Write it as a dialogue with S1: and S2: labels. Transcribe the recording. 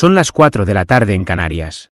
S1: Son las 4 de la tarde en Canarias.